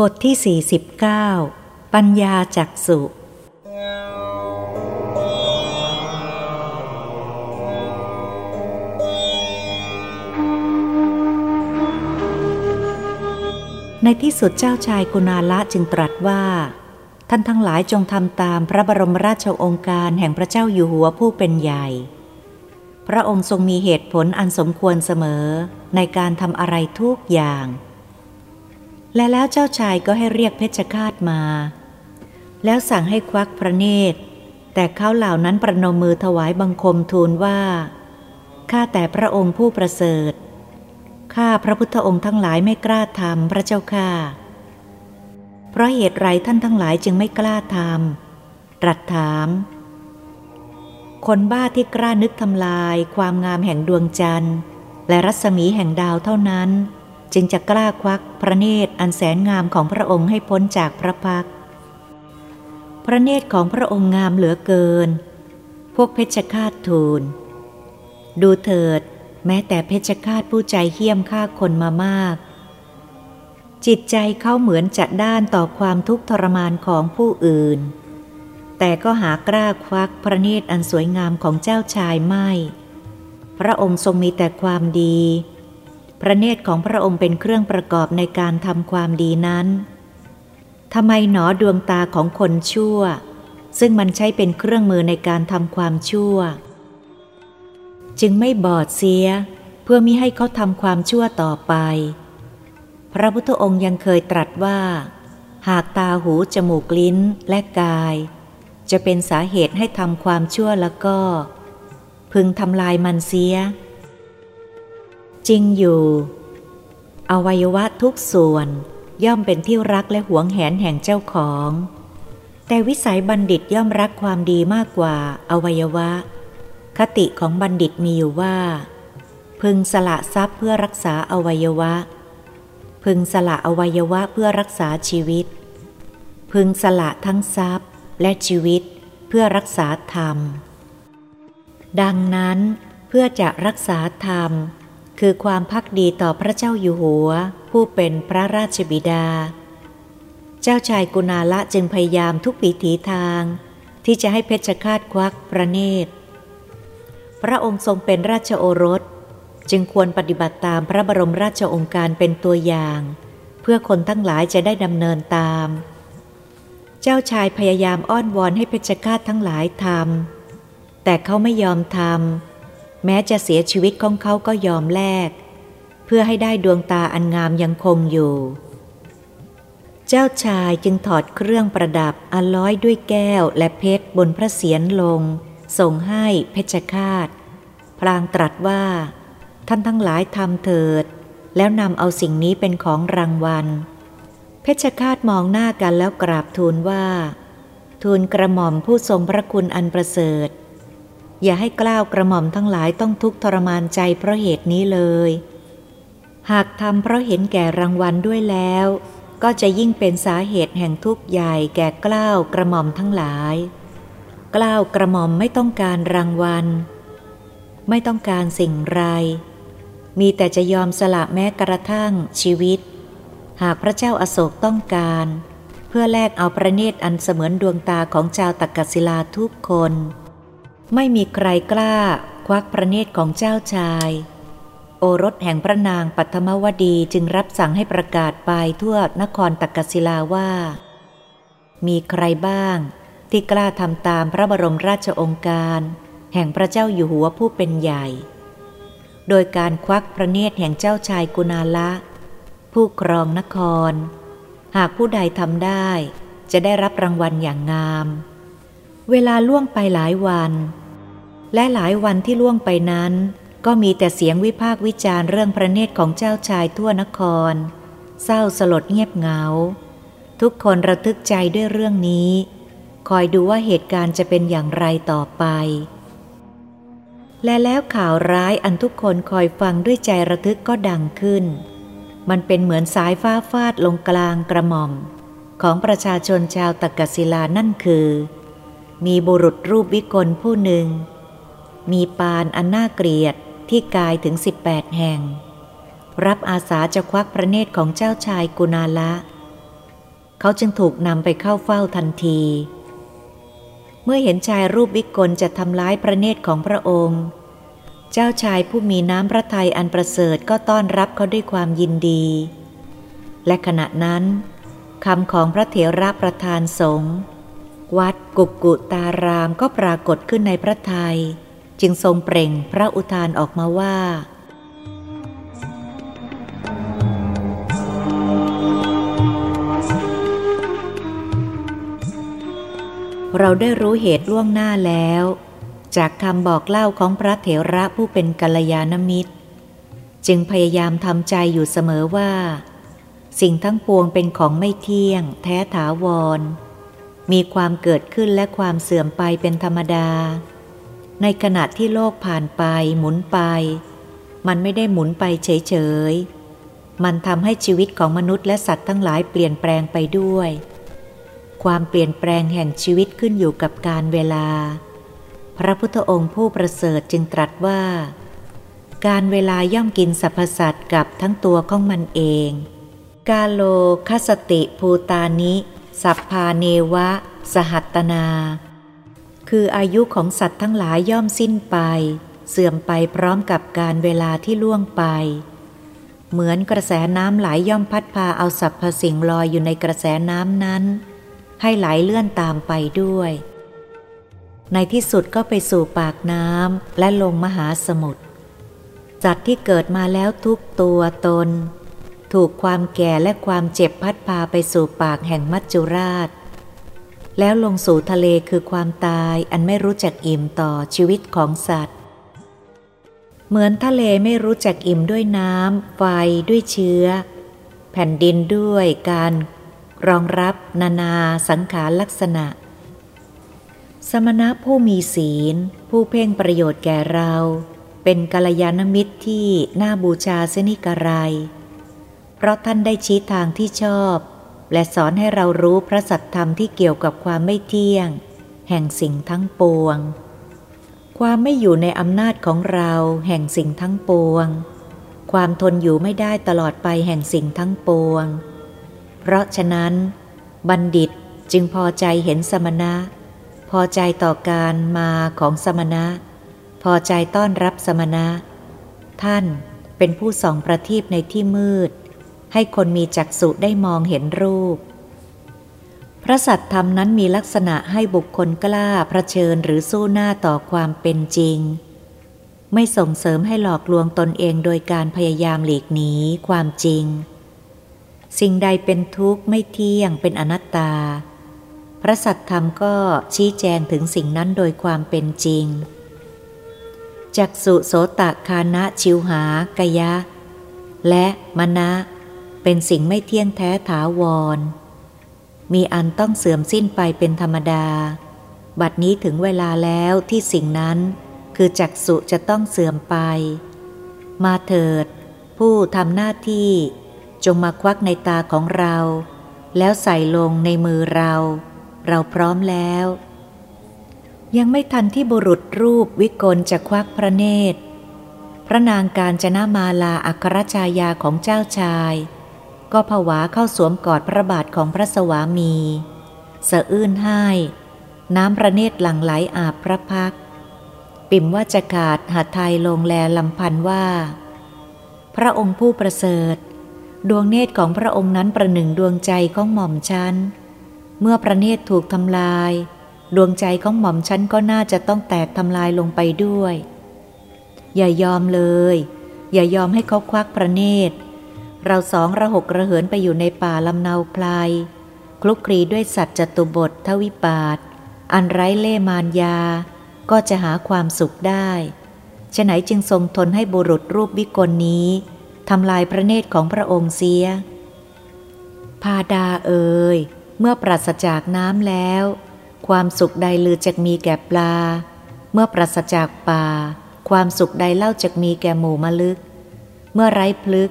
บทที่ 49 ปัญญาจักสุในที่สุดเจ้าชายกุณาละจึงตรัสว่า ท่านทั้งหลายจงทำตามพระบรมราชโองการแห่งพระเจ้าอยู่หัวผู้เป็นใหญ่ พระองค์ทรงมีเหตุผลอันสมควรเสมอในการทำอะไรทุกอย่าง และแล้วเจ้าชายก็ให้เรียกเพชฌฆาตมา แล้วสั่งให้ควักพระเนตร แต่เขาเหล่านั้นประนมมือถวายบังคมทูลว่า ข้าแต่พระองค์ผู้ประเสริฐ ข้าพระพุทธองค์ทั้งหลายไม่กล้าทำพระเจ้าข้า เพราะเหตุไรท่านทั้งหลายจึงไม่กล้าทำตรัสถาม คนบ้าที่กล้านึกทำลายความงามแห่งดวงจันทร์ และรัศมีแห่งดาวเท่านั้น จึงจะกล้าควักพระเนตรอันแสนงามของพระองค์ให้พ้นจากพระพัก พระเนตรของพระองค์งามเหลือเกิน พวกเพชฌฆาตทูล ดูเถิด แม้แต่เพชฌฆาตผู้ใจเหี้ยมฆ่าคนมามาก จิตใจเขาเหมือนจะด้านต่อความทุกข์ทรมานของผู้อื่น แต่ก็หากล้าควักพระเนตรอันสวยงามของเจ้าชายไม่ พระองค์ทรงมีแต่ความดี พระเนตรของพระองค์เป็นเครื่องประกอบในการทำความดีนั้นทำไมหนอดวงตาของคนชั่ว ซึ่งมันใช้เป็นเครื่องมือในการทำความชั่ว จึงไม่บอดเสียเพื่อมิให้เขาทำความชั่วต่อไป พระพุทธองค์ยังเคยตรัสว่า หากตาหูจมูกลิ้นและกาย จะเป็นสาเหตุให้ทำความชั่วแล้วก็ พึงทำลายมันเสีย จริงอยู่ อวัยวะทุกส่วนย่อมเป็นที่รักและหวงแหนแห่งเจ้าของ แต่วิสัยบัณฑิตย่อมรักความดีมากกว่าอวัยวะ คติของบัณฑิตมีอยู่ว่า พึงสละทรัพย์เพื่อรักษาอวัยวะ พึงสละอวัยวะเพื่อรักษาชีวิต พึงสละทั้งทรัพย์และชีวิตเพื่อรักษาธรรม ดังนั้นเพื่อจะรักษาธรรม คือความพักดีต่อพระเจ้าอยู่หัว ผู้เป็นพระราชบิดา เจ้าชายกุณาละจึงพยายามทุกวิถีทาง ที่จะให้เพชฌฆาตควักพระเนตร พระองค์ทรงเป็นราชโอรส จึงควรปฏิบัติตามพระบรมราชองค์การเป็นตัวอย่าง เพื่อคนทั้งหลายจะได้ดำเนินตาม เจ้าชายพยายามอ้อนวอนให้เพชฌฆาตทั้งหลายทำแต่เขาไม่ยอมทำ แม้จะเสียชีวิตของเขาก็ยอมแลก เพื่อให้ได้ดวงตาอันงามยังคงอยู่ เจ้าชายจึงถอดเครื่องประดับอล้อยด้วยแก้วและเพชรบนพระเศียรลง ส่งให้เพชฌฆาต พลางตรัสว่า ท่านทั้งหลายทำเถิด แล้วนำเอาสิ่งนี้เป็นของรางวัล เพชฌฆาตมองหน้ากันแล้วกราบทูลว่า ทูลกระหม่อมผู้ทรงพระคุณอันประเสริฐ อย่าให้กล้าวกระหม่อมทั้งหลายต้องทุกข์ทรมานใจเพราะเหตุนี้เลย หากทำเพราะเห็นแก่รางวัลด้วยแล้ว ก็จะยิ่งเป็นสาเหตุแห่งทุกข์ใหญ่แก่กล้าวกระหม่อมทั้งหลาย กล้าวกระหม่อมไม่ต้องการรางวัล ไม่ต้องการสิ่งไร มีแต่จะยอมสละแม้กระทั่งชีวิต หากพระเจ้าอาโศกต้องการ เพื่อแลกเอาประเนตรอันเสมือนดวงตาของชาวตักกศิลาทุกคน ไม่มีใครกล้า ควักพระเนตรของเจ้าชาย โอรสแห่งพระนางปัทมวดีจึงรับสั่งให้ประกาศไปทั่วนครตักกศิลาว่า มีใครบ้าง ที่กล้าทำตามพระบรมราชองค์การ แห่งพระเจ้าอยู่หัวผู้เป็นใหญ่ โดยการควักพระเนตรแห่งเจ้าชายกุณาละ ผู้ครองนคร หากผู้ใดทำได้จะได้รับรางวัลอย่างงาม เวลาล่วงไปหลายวัน และหลายวันที่ล่วงไปนั้น ก็มีแต่เสียงวิพากษ์วิจารณ์เรื่องพระเนตรของเจ้าชายทั่วนคร เศร้าสลดเงียบเหงา ทุกคนระทึกใจด้วยเรื่องนี้ คอยดูว่าเหตุการณ์จะเป็นอย่างไรต่อไป และแล้วข่าวร้ายอันทุกคนคอยฟังด้วยใจระทึกก็ดังขึ้น มันเป็นเหมือนสายฟ้าฟาดลงกลางกระหม่อม ของประชาชนชาวตักกศิลานั่นคือ มีบุรุษรูปวิกลผู้หนึ่ง มีปานอันน่าเกลียดที่กายถึง 18 แห่ง รับอาสาจะควักพระเนตรของเจ้าชายกุณาละ เขาจึงถูกนำไปเข้าเฝ้าทันที เมื่อเห็นชายรูปวิกลจะทำร้ายพระเนตรของพระองค์ เจ้าชายผู้มีน้ำพระทัยอันประเสริฐก็ต้อนรับเขาด้วยความยินดี และขณะนั้นคำของพระเถระประธานสงฆ์วัดกุกกุตารามก็ปรากฏขึ้นในพระทัย จึงทรงเปล่งพระอุทานออกมาว่า เราได้รู้เหตุล่วงหน้าแล้ว จากคำบอกเล่าของพระเถระผู้เป็นกัลยาณมิตร จึงพยายามทำใจอยู่เสมอว่า สิ่งทั้งปวงเป็นของไม่เที่ยง แท้ถาวร มีความเกิดขึ้นและความเสื่อมไปเป็นธรรมดา ในขณะที่โลกผ่านไปหมุนไป มันไม่ได้หมุนไปเฉยๆ มันทำให้ชีวิตของมนุษย์และสัตว์ทั้งหลายเปลี่ยนแปลงไปด้วย ความเปลี่ยนแปลงแห่งชีวิตขึ้นอยู่กับการเวลา พระพุทธองค์ผู้ประเสริฐจึงตรัสว่า การเวลาย่อมกินสรรพสัตว์กับทั้งตัวของมันเอง กาโลคสติภูตานิ สัพพาเนวะ สหัตนา คืออายุของสัตว์ทั้งหลายย่อมสิ้นไป เสื่อมไปพร้อมกับการเวลาที่ล่วงไป เหมือนกระแสน้ำไหลยย่อมพัดพาเอาสรรพสิ่งลอยอยู่ในกระแสน้ำนั้น ให้ไหลเลื่อนตามไปด้วย ในที่สุดก็ไปสู่ปากน้ำและลงมหาสมุทรสัตว์ที่เกิดมาแล้วทุกตัวตน ถูกความแก่และความเจ็บพัดพาไปสู่ปากแห่งมัจจุราช แล้วลงสู่ทะเลคือความตายอันไม่รู้จักอิ่มต่อชีวิตของสัตว์ เหมือนทะเลไม่รู้จักอิ่มด้วยน้ำไฟด้วยเชื้อ แผ่นดินด้วยการรองรับนานาสังขารลักษณะ สมณะผู้มีศีล ผู้เพ่งประโยชน์แก่เรา เป็นกัลยาณมิตรที่น่าบูชาเสนิกรายเพราะท่านได้ชี้ทางที่ชอบ และสอนให้เรารู้พระสัตธรรมที่เกี่ยวกับความไม่เที่ยง แห่งสิ่งทั้งปวง ความไม่อยู่ในอำนาจของเราแห่งสิ่งทั้งปวง ความทนอยู่ไม่ได้ตลอดไปแห่งสิ่งทั้งปวง เพราะฉะนั้น บัณฑิตจึงพอใจเห็นสมณะ พอใจต่อการมาของสมณะ พอใจต้อนรับสมณะ ท่านเป็นผู้ส่องประทีปในที่มืด ให้คนมีจักษุได้มองเห็นรูป พระสัตธรรมนั้นมีลักษณะให้บุคคลกล้าเผชิญหรือสู้หน้าต่อความเป็นจริง ไม่ส่งเสริมให้หลอกลวงตนเองโดยการพยายามหลีกหนีความจริง สิ่งใดเป็นทุกข์ไม่เที่ยงเป็นอนัตตา พระสัตธรรมก็ชี้แจงถึงสิ่งนั้นโดยความเป็นจริงจักสุโสตคานะชิวหากยะ และมณะ เป็นสิ่งไม่เที่ยงแท้ถาวร มีอันต้องเสื่อมสิ้นไปเป็นธรรมดา บัดนี้ถึงเวลาแล้วที่สิ่งนั้นคือจักสุจะต้องเสื่อมไป มาเถิด ผู้ทำหน้าที่ จงมาควักในตาของเรา แล้วใส่ลงในมือเรา เราพร้อมแล้ว ยังไม่ทันที่บุรุษรูปวิกลจะควักพระเนตร พระนางการจนามาลาอัครชายาของเจ้าชาย ก็ผวาเข้าสวมกอดพระบาทของพระสวามีสะอื้นให้ น้ำพระเนตรหลั่งไหลอาบพระพัก ปิ่มว่าจะขาดหัดไทยลงแลลำพันว่า พระองค์ผู้ประเสริฐ ดวงเนตรของพระองค์นั้นประหนึ่งดวงใจของหม่อมฉันเมื่อพระเนตรถูกทำลาย ดวงใจของหม่อมฉันก็น่าจะต้องแตกทำลายลงไปด้วย อย่ายอมเลย อย่ายอมให้เขาควักพระเนตร เราสองระหกระเหินไปอยู่ในป่าลำเนาพลาย คลุกคลีด้วยสัตว์จตุบททวิปาท อันไร้เล่มานยา ก็จะหาความสุขได้ฉะไหนจึงทรงทนให้บุรุษรูปวิกลนี้ทำลายพระเนตรของพระองค์เสีย พาดาเอ่ยเมื่อปราศจากน้ำแล้ว ความสุขใดลือจะมีแก่ปลา เมื่อปราศจากป่า ความสุขใดเล่าจะมีแก่หมูมะลึก เมื่อไร้พลึก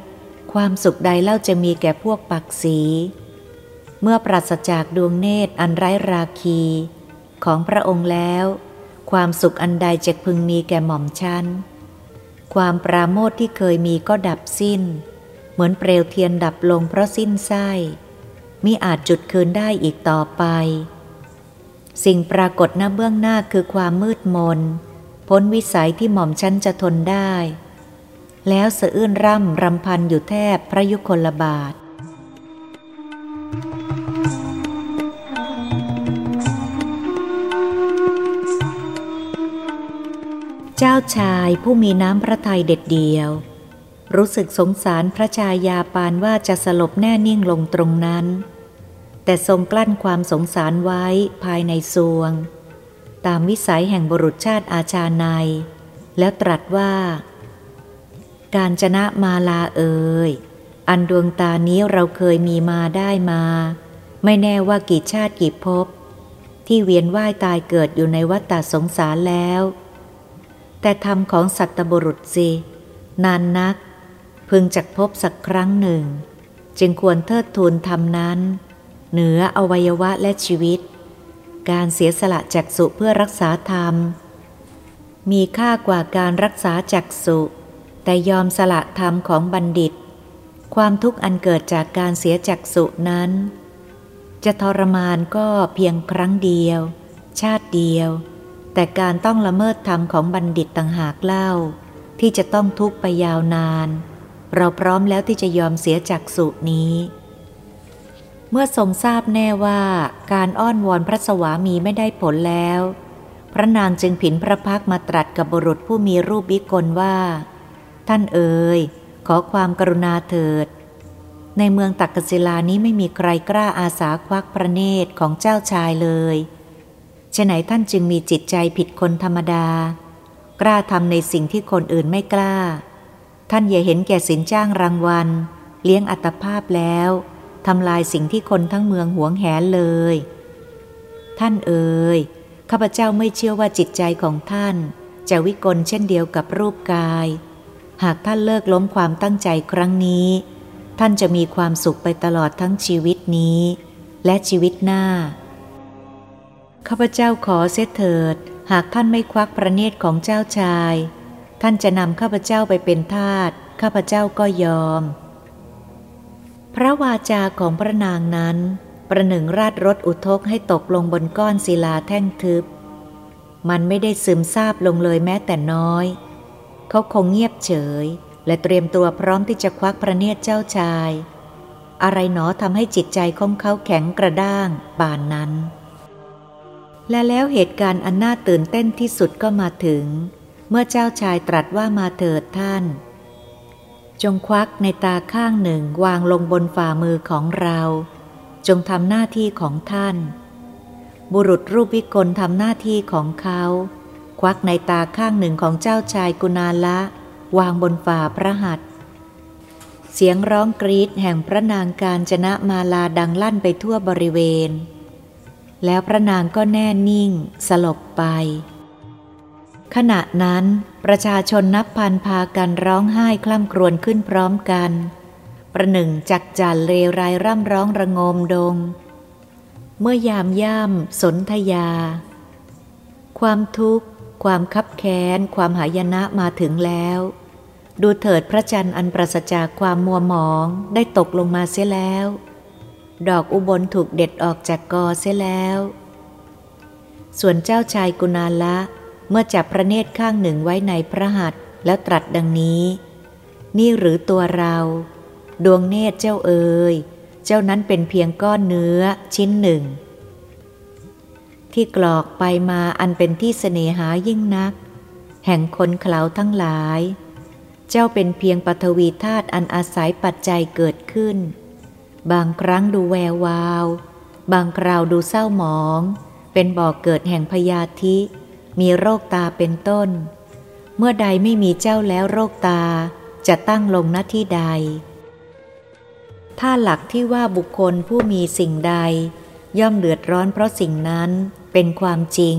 ความสุขใดเล่าจะมีแก่พวกปักสี เมื่อปราศจากดวงเนตรอันไร้ราคี ของพระองค์แล้ว ความสุขอันใดจะพึงมีแก่หม่อมชันความปราโมทที่เคยมีก็ดับสิ้น เหมือนเปลวเทียนดับลงเพราะสิ้นไส้มิอาจจุดคืนได้อีกต่อไป สิ่งปรากฏหน้าเบื้องหน้าคือความมืดมน พ้นวิสัยที่หม่อมชั้นจะทนได้ แล้วสะอื้นร่ำรำพันอยู่แทบพระยุคลบาท เจ้าชายผู้มีน้ำพระทัยเด็ดเดียว รู้สึกสงสารพระชายาปานว่าจะสลบแน่นิ่งลงตรงนั้น แต่ทรงกลั้นความสงสารไว้ภายในสวง ตามวิสัยแห่งบุรุษชาติอาชาในแล้วตรัสว่า การจนะมาลาเอ่ยอันดวงตานี้เราเคยมีมาได้มา ไม่แน่ว่ากี่ชาติกี่ภพที่เวียนว่ายตายเกิดอยู่ในวัฏฏสงสารแล้ว แต่ธรรมของสัตบุรุษสิ นานนัก พึงจักพบสักครั้งหนึ่ง จึงควรเทิดทูนธรรมนั้น เหนืออวัยวะและชีวิต การเสียสละจักสุเพื่อรักษาธรรม มีค่ากว่าการรักษาจักสุ แต่ยอมสละธรรมของบัณฑิต ความทุกข์อันเกิดจากการเสียจักสุนั้น จะทรมานก็เพียงครั้งเดียว ชาติเดียว แต่การต้องละเมิดธรรมของบัณฑิตต่างหากเล่า ที่จะต้องทุกข์ไปยาวนาน เราพร้อมแล้วที่จะยอมเสียจากสุนี้ เมื่อทรงทราบแน่ว่าการอ้อนวอนพระสวามีไม่ได้ผลแล้ว พระนางจึงผินพระพักมาตรัสกับบุรุษผู้มีรูปวิกลว่า ท่านเอ๋ยขอความกรุณาเถิด ในเมืองตักกศิลานี้ไม่มีใครกล้าอาสาควักพระเนตรของเจ้าชายเลยฉไหนท่านจึงมีจิตใจผิดคนธรรมดา กล้าทำในสิ่งที่คนอื่นไม่กล้า ท่านอย่าเห็นแก่สินจ้างรางวัล เลี้ยงอัตภาพแล้วทำลายสิ่งที่คนทั้งเมืองหวงแหนเลย ท่านเอ๋ยข้าพเจ้าไม่เชื่อว่าจิตใจของท่าน จะวิกลเช่นเดียวกับรูปกาย หากท่านเลิกล้มความตั้งใจครั้งนี้ ท่านจะมีความสุขไปตลอดทั้งชีวิตนี้ และชีวิตหน้า ข้าพเจ้าขอเสถิด หากท่านไม่ควักประเนตรของเจ้าชาย ท่านจะนำข้าพเจ้าไปเป็นทาส ข้าพเจ้าก็ยอม พระวาจาของพระนางนั้น ประหนึ่งราดรถอุทกให้ตกลงบนก้อนศิลาแท่งทึบ มันไม่ได้ซึมซาบลงเลยแม้แต่น้อย เขาคงเงียบเฉย และเตรียมตัวพร้อมที่จะควักพระเนตรเจ้าชาย อะไรหนอทำให้จิตใจของเขาแข็งกระด้างป่านนั้น และแล้วเหตุการณ์อันน่าตื่นเต้นที่สุดก็มาถึง เมื่อเจ้าชายตรัสว่ามาเถิดท่าน จงควักในตาข้างหนึ่งวางลงบนฝ่ามือของเรา จงทำหน้าที่ของท่าน บุรุษรูปวิกลทำหน้าที่ของเขา วักในตาข้างหนึ่งของเจ้าชายกุณาละ วางบนฝ่าพระหัตถ์เสียงร้องกรีดแห่งพระนางการจนะมาลาดังลั่นไปทั่วบริเวณ แล้วพระนางก็แน่นิ่ง สลบไป ขณะนั้นประชาชนนับพันพากันร้องไห้คล่ำครวญขึ้นพร้อมกัน ประหนึ่งจักจั่นเลรายร่ำร้องระงมดง เมื่อยามย่ำสนธยา ความทุกข์ ความคับแค้น ความหายนะมาถึงแล้ว ดูเถิดพระจันทร์อันประสจากความมัวหมองได้ตกลงมาเสียแล้ว ดอกอุบลถูกเด็ดออกจากกอเสียแล้ว ส่วนเจ้าชายกุณาละเมื่อจับพระเนตรข้างหนึ่งไว้ในพระหัตถ์แล้วตรัสดังนี้ นี่หรือตัวเรา ดวงเนตรเจ้าเอ๋ยเจ้านั้นเป็นเพียงก้อนเนื้อชิ้นหนึ่ง ที่กรอกไปมาอันเป็นที่เสน่หายิ่งนัก แห่งคนเขลาทั้งหลาย เจ้าเป็นเพียงปฐวีธาตุอันอาศัยปัจจัยเกิดขึ้น บางครั้งดูแวววาว บางคราวดูเศร้าหมอง เป็นบ่อกเกิดแห่งพยาธิ มีโรคตาเป็นต้น เมื่อใดไม่มีเจ้าแล้วโรคตาจะตั้งลงหน้าที่ใด ถ้าหลักที่ว่าบุคคลผู้มีสิ่งใด ย่อมเดือดร้อนเพราะสิ่งนั้น เป็นความจริง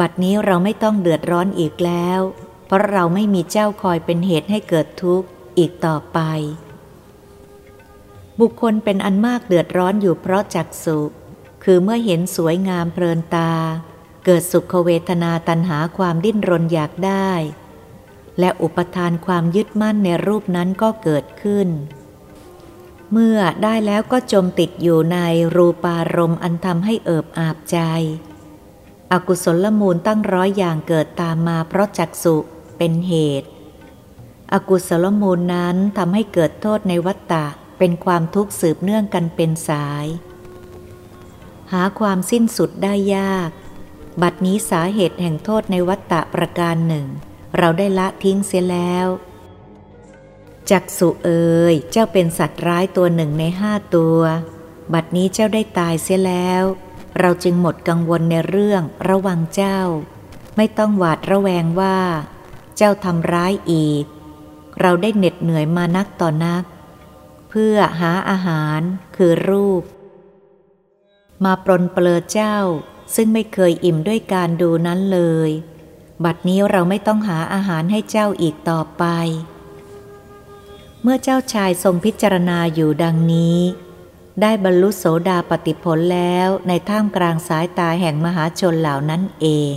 บัดนี้เราไม่ต้องเดือดร้อนอีกแล้ว เพราะเราไม่มีเจ้าคอยเป็นเหตุให้เกิดทุกข์อีกต่อไป บุคคลเป็นอันมากเดือดร้อนอยู่เพราะจักสุคือเมื่อเห็นสวยงามเพลินตา เกิดสุขเวทนาตันหาความดิ้นรนอยากได้ และอุปทานความยึดมั่นในรูปนั้นก็เกิดขึ้น เมื่อได้แล้วก็จมติดอยู่ในรูปารมณ์อันทำให้เอิบอาบใจ อกุศลมูลตั้งร้อยอย่างเกิดตามมาเพราะจักสุเป็นเหตุ อกุศลมูลนั้นทำให้เกิดโทษในวัฏฏะเป็นความทุกข์สืบเนื่องกันเป็นสาย หาความสิ้นสุดได้ยาก บัดนี้สาเหตุแห่งโทษในวัฏฏะประการหนึ่ง เราได้ละทิ้งเสียแล้วจักสุเอ๋ยเจ้าเป็นสัตว์ร้ายตัวหนึ่งในห้าตัว บัดนี้เจ้าได้ตายเสียแล้ว เราจึงหมดกังวลในเรื่องระวังเจ้า ไม่ต้องหวาดระแวงว่า เจ้าทำร้ายอีก เราได้เหน็ดเหนื่อยมานักต่อนัก เพื่อหาอาหารคือรูป มาปลนเปลือเจ้าซึ่งไม่เคยอิ่มด้วยการดูนั้นเลย บัดนี้เราไม่ต้องหาอาหารให้เจ้าอีกต่อไป เมื่อเจ้าชายทรงพิจารณาอยู่ดังนี้ ได้บรรลุโสดาปติผลแล้วในท่ามกลางสายตาแห่งมหาชนเหล่านั้นเอง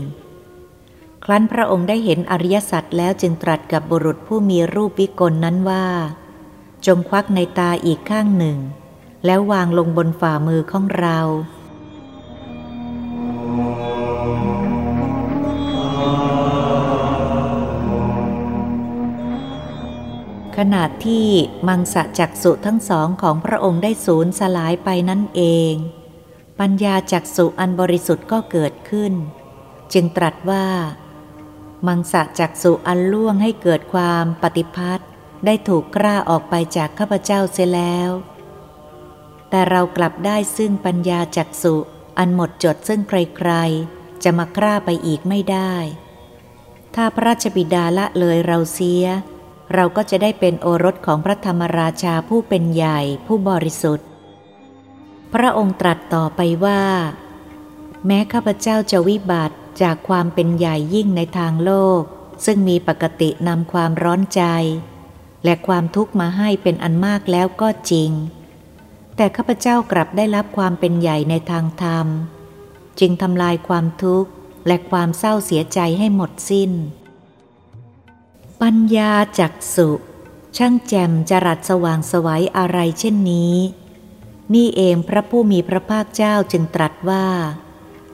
ครั้นพระองค์ได้เห็นอริยสัจแล้วจึงตรัสกับบุรุษผู้มีรูปวิกลนั้นว่า จงควักในตาอีกข้างหนึ่ง แล้ววางลงบนฝ่ามือของเรา ขณะที่มังสะจักสุทั้งสองของพระองค์ได้สูญสลายไปนั่นเอง ปัญญาจักสุอันบริสุทธิ์ก็เกิดขึ้น จึงตรัสว่า มังสะจักสุอันล่วงให้เกิดความปฏิพัทธ์ได้ถูกกล้าออกไปจากข้าพเจ้าเสียแล้ว แต่เรากลับได้ซึ่งปัญญาจักสุอันหมดจดซึ่งใครๆ จะมากล้าไปอีกไม่ได้ ถ้าพระราชบิดาละเลยเราเสีย เราก็จะได้เป็นโอรสของพระธรรมราชาผู้เป็นใหญ่ผู้บริสุทธิ์ พระองค์ตรัสต่อไปว่า แม้ข้าพเจ้าจะวิบัติจากความเป็นใหญ่ยิ่งในทางโลก ซึ่งมีปกตินำความร้อนใจ และความทุกข์มาให้เป็นอันมากแล้วก็จริง แต่ข้าพเจ้ากลับได้รับความเป็นใหญ่ในทางธรรม จึงทำลายความทุกข์และความเศร้าเสียใจให้หมดสิ้น ปัญญาจักสุ ช่างแจ่มจรัสสว่างสวัยอะไรเช่นนี้ นี่เองพระผู้มีพระภาคเจ้าจึงตรัสว่า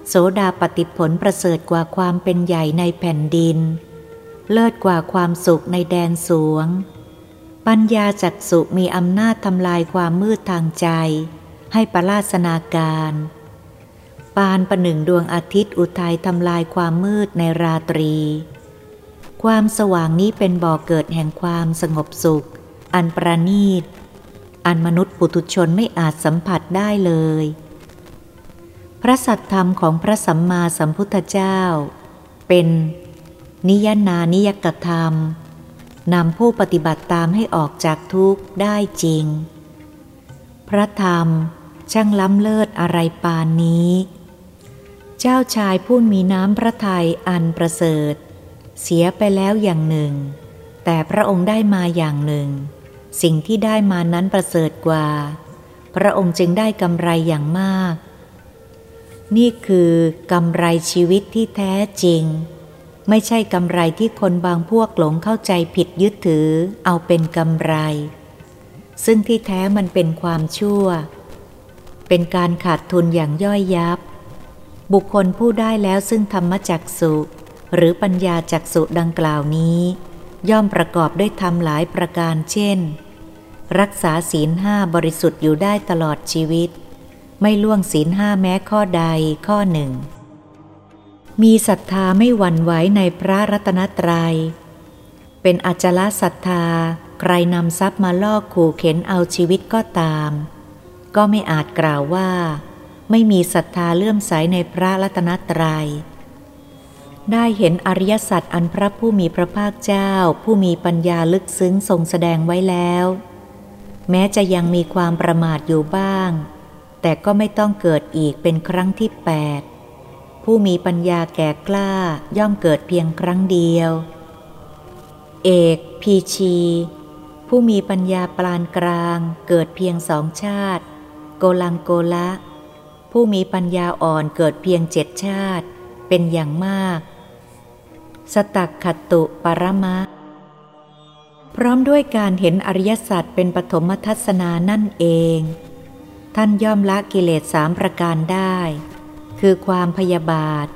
โสดาปฏิผลประเสริฐกว่าความเป็นใหญ่ในแผ่นดิน เลิศกว่าความสุขในแดนสวง ปัญญาจักสุมีอำนาจทำลายความมืดทางใจ ให้ประลาสนาการปานประหนึ่งดวงอาทิตย์อุทัยทำลายความมืดในราตรี ความสว่างนี้เป็นบ่อเกิดแห่งความสงบสุข อันประณีต อันมนุษย์ปุถุชนไม่อาจสัมผัสได้เลย พระสัตธรรมของพระสัมมาสัมพุทธเจ้า เป็น นิยนานิยกธรรมนำผู้ปฏิบัติตามให้ออกจากทุกข์ได้จริง พระธรรมช่างล้ำเลิศอะไรปานนี้ เจ้าชายผู้มีน้ำพระทัยอันประเสริฐ เสียไปแล้วอย่างหนึ่ง แต่พระองค์ได้มาอย่างหนึ่ง สิ่งที่ได้มานั้นประเสริฐกว่า พระองค์จึงได้กำไรอย่างมาก นี่คือกำไรชีวิตที่แท้จริง ไม่ใช่กำไรที่คนบางพวกหลงเข้าใจผิดยึดถือเอาเป็นกำไร ซึ่งที่แท้มันเป็นความชั่ว เป็นการขาดทุนอย่างย่อยยับ บุคคลผู้ได้แล้วซึ่งธรรมจักสุ หรือปัญญาจักสุดังกล่าวนี้ ย่อมประกอบด้วยธรรมหลายประการเช่น รักษาศีลห้าบริสุทธิ์อยู่ได้ตลอดชีวิต ไม่ล่วงศีลห้าแม้ข้อใดข้อหนึ่ง มีศรัทธาไม่หวั่นไหวในพระรัตนตรยัย เป็นอจลศรัทธาใครนำทรัพย์มาล่อขู่เข็นเอาชีวิตก็ตาม ก็ไม่อาจกล่าวว่า ไม่มีศรัทธาเลื่อมใสในพระรัตนตรยัย ได้เห็นอริยสัจอันพระผู้มีพระภาคเจ้า ผู้มีปัญญาลึกซึ้งทรงแสดงไว้แล้ว แม้จะยังมีความประมาทอยู่บ้าง แต่ก็ไม่ต้องเกิดอีกเป็นครั้งที่แปดผู้มีปัญญาแก่กล้าย่อมเกิดเพียงครั้งเดียว เอก พีชี ผู้มีปัญญาปานกลางเกิดเพียงสองชาติ โกลังโกละ ผู้มีปัญญาอ่อนเกิดเพียงเจ็ดชาติ เป็นอย่างมาก สตักขตุปรมะ พร้อมด้วยการเห็นอริยสัจเป็นปฐมทัศนานั่นเอง ท่านย่อมละกิเลสสามประการได้ คือความพยาบาท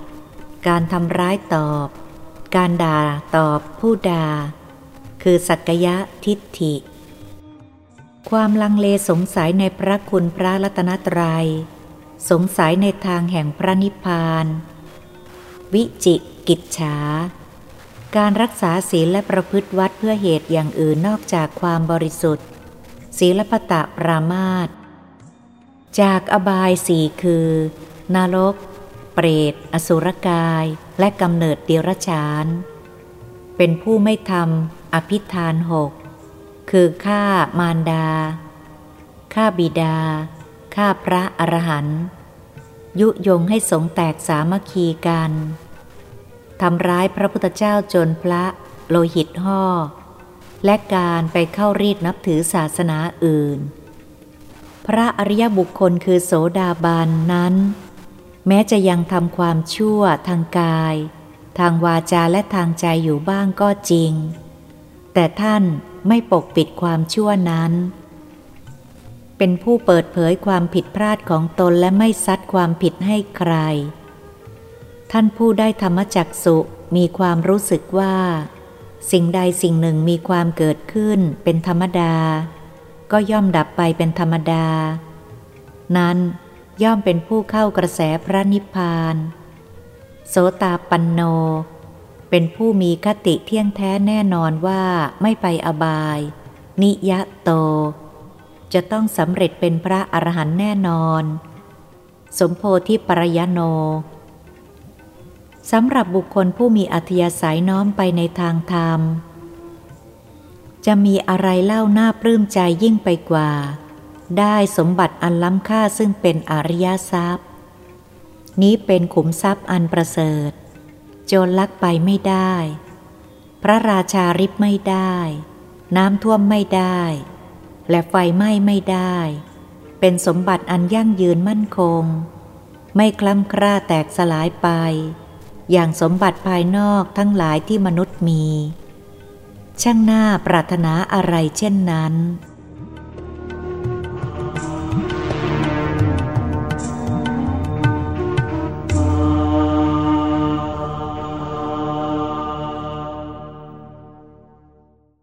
การทำร้ายตอบ การด่าตอบผู้ด่า คือสักยะทิฏฐิ ความลังเลสงสัยในพระคุณพระรัตนตรยัย สงสัยในทางแห่งพระนิพพาน วิจิกิจฉา การรักษาศีลและประพฤติวัดเพื่อเหตุอย่างอื่นนอกจากความบริสุทธิ์ ศีลปตะปรามาตจากอบายสี่คือ นรก เปรต อสุรกาย และกำเนิดเดียรฉาน เป็นผู้ไม่ทำอภิธานหก คือฆ่ามารดา ฆ่าบิดา ฆ่าพระอรหันต์ยุยงให้สงแตกสามัคคีกัน ทำร้ายพระพุทธเจ้าจนพระโลหิตห่อ และการไปเข้ารีดนับถือศาสนาอื่น พระอริยบุคคลคือโสดาบันนั้น แม้จะยังทำความชั่วทางกาย ทางวาจาและทางใจอยู่บ้างก็จริง แต่ท่านไม่ปกปิดความชั่วนั้น เป็นผู้เปิดเผยความผิดพลาดของตนและไม่ซัดความผิดให้ใคร ท่านผู้ได้ธรรมจักสุมีความรู้สึกว่า สิ่งใดสิ่งหนึ่งมีความเกิดขึ้นเป็นธรรมดา ก็ย่อมดับไปเป็นธรรมดา นั้นย่อมเป็นผู้เข้ากระแสพระนิพพาน โสตาปันโน เป็นผู้มีคติเที่ยงแท้แน่นอนว่าไม่ไปอบาย นิยะโต จะต้องสำเร็จเป็นพระอรหันต์แน่นอน สมโพธิปรยโน สำหรับบุคคลผู้มีอัธยาศัยน้อมไปในทางธรรม จะมีอะไรเล่าหน้าปลื้มใจยิ่งไปกว่า ได้สมบัติอันล้ำค่าซึ่งเป็นอริยทรัพย์ นี้เป็นขุมทรัพย์อันประเสริฐ โจรลักไปไม่ได้ พระราชาริบไม่ได้ น้ำท่วมไม่ได้ และไฟไหม้ไม่ได้ เป็นสมบัติอันยั่งยืนมั่นคง ไม่คล้ำคร่าแตกสลายไป อย่างสมบัติภายนอกทั้งหลายที่มนุษย์มี ช่างหน้าปรารถนาอะไรเช่นนั้น